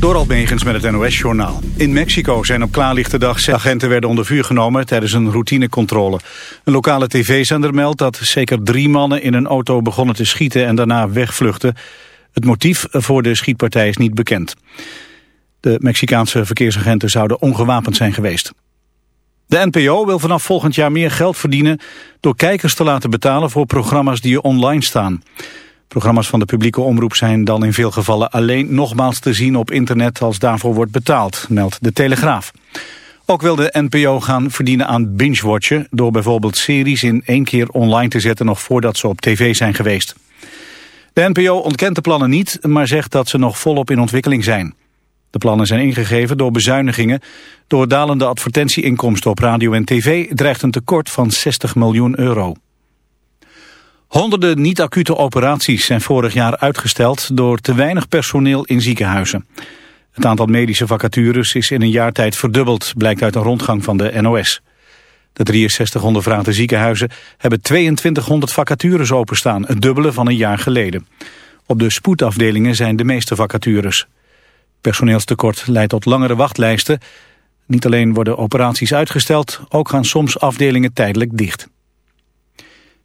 Door Almegens met het NOS-journaal. In Mexico zijn op klaarlichte dag agenten werden onder vuur genomen tijdens een routinecontrole. Een lokale tv-zender meldt dat zeker drie mannen in een auto begonnen te schieten en daarna wegvluchten. Het motief voor de schietpartij is niet bekend. De Mexicaanse verkeersagenten zouden ongewapend zijn geweest. De NPO wil vanaf volgend jaar meer geld verdienen door kijkers te laten betalen voor programma's die online staan. Programma's van de publieke omroep zijn dan in veel gevallen alleen nogmaals te zien op internet als daarvoor wordt betaald, meldt de Telegraaf. Ook wil de NPO gaan verdienen aan binge-watchen door bijvoorbeeld series in één keer online te zetten nog voordat ze op tv zijn geweest. De NPO ontkent de plannen niet, maar zegt dat ze nog volop in ontwikkeling zijn. De plannen zijn ingegeven door bezuinigingen. Door dalende advertentieinkomsten op radio en tv dreigt een tekort van 60 miljoen euro. Honderden niet-acute operaties zijn vorig jaar uitgesteld door te weinig personeel in ziekenhuizen. Het aantal medische vacatures is in een jaar tijd verdubbeld, blijkt uit een rondgang van de NOS. De 63 ondervraagde ziekenhuizen hebben 2200 vacatures openstaan, het dubbele van een jaar geleden. Op de spoedafdelingen zijn de meeste vacatures. Personeelstekort leidt tot langere wachtlijsten. Niet alleen worden operaties uitgesteld, ook gaan soms afdelingen tijdelijk dicht.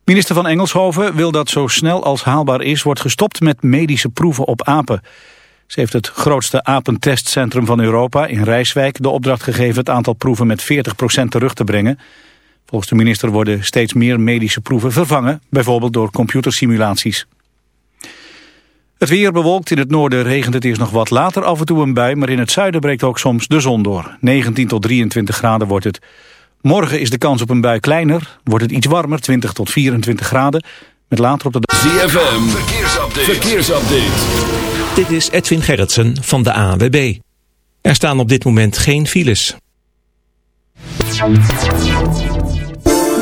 Minister van Engelshoven wil dat zo snel als haalbaar is... wordt gestopt met medische proeven op apen. Ze heeft het grootste apentestcentrum van Europa in Rijswijk... de opdracht gegeven het aantal proeven met 40% terug te brengen. Volgens de minister worden steeds meer medische proeven vervangen... bijvoorbeeld door computersimulaties. Het weer bewolkt. In het noorden regent het eerst nog wat later af en toe een bui... maar in het zuiden breekt ook soms de zon door. 19 tot 23 graden wordt het. Morgen is de kans op een bui kleiner. Wordt het iets warmer, 20 tot 24 graden. Met later op de dag... ZFM, verkeersupdate. verkeersupdate. Dit is Edwin Gerritsen van de ANWB. Er staan op dit moment geen files.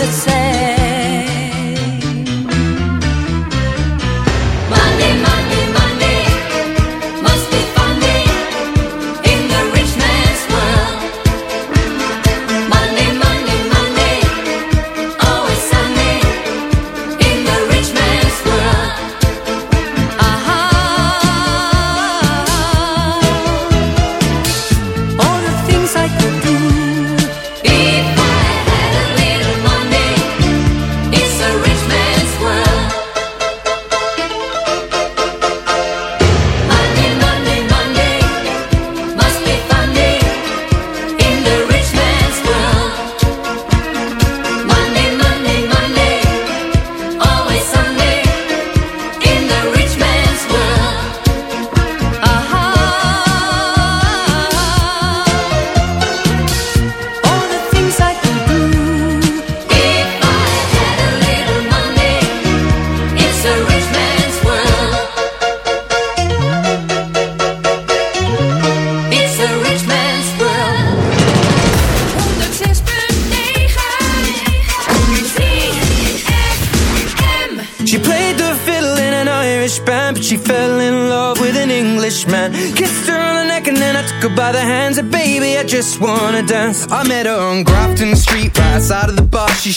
The same.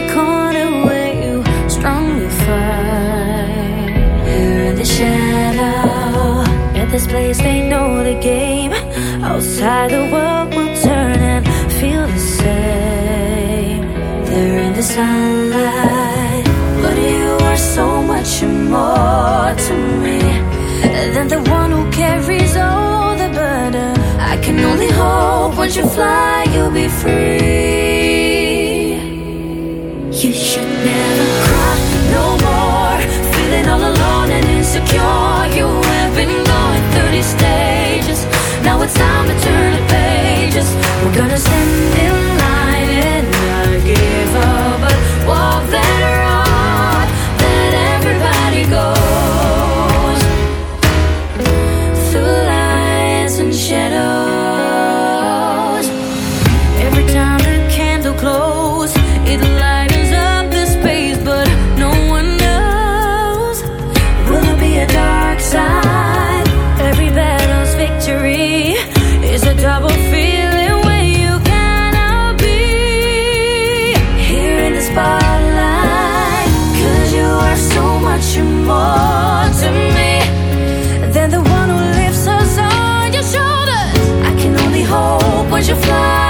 the corner where you strongly fight. Here in the shadow, at this place they know the game. Outside the world will turn and feel the same. They're in the sunlight, but you are so much more to me than the one who carries all the burden. I can only hope once you fly, you'll be free. Never cry no more. Feeling all alone and insecure. You have going through these stages. Now it's time to turn the pages. We're gonna stand in line and not give up, but walk. Fly,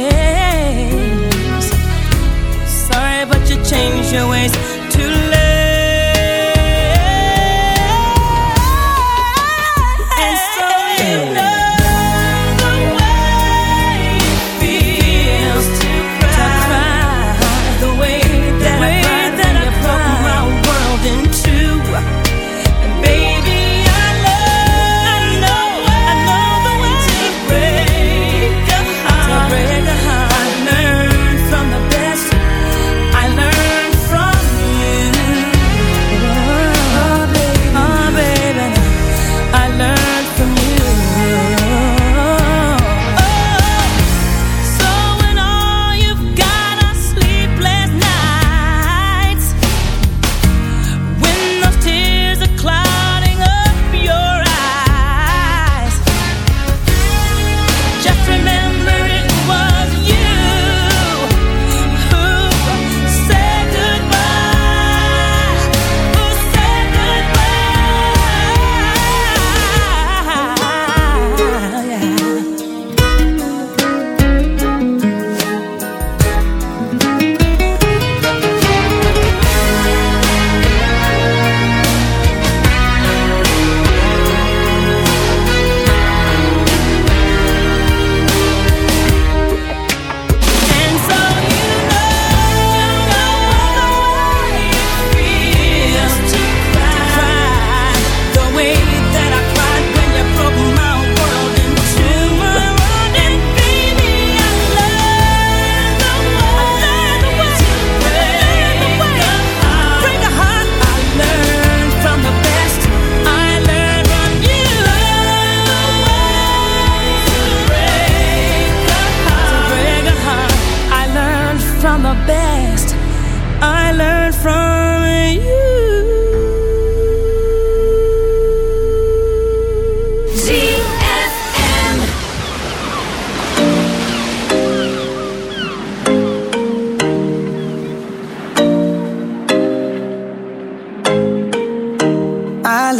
Changed your ways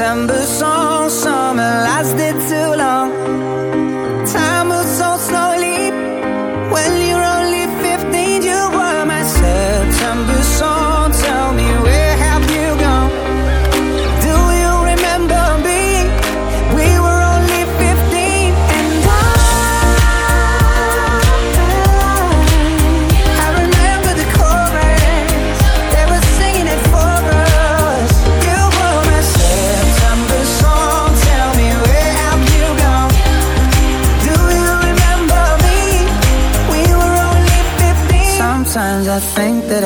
September song,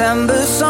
December song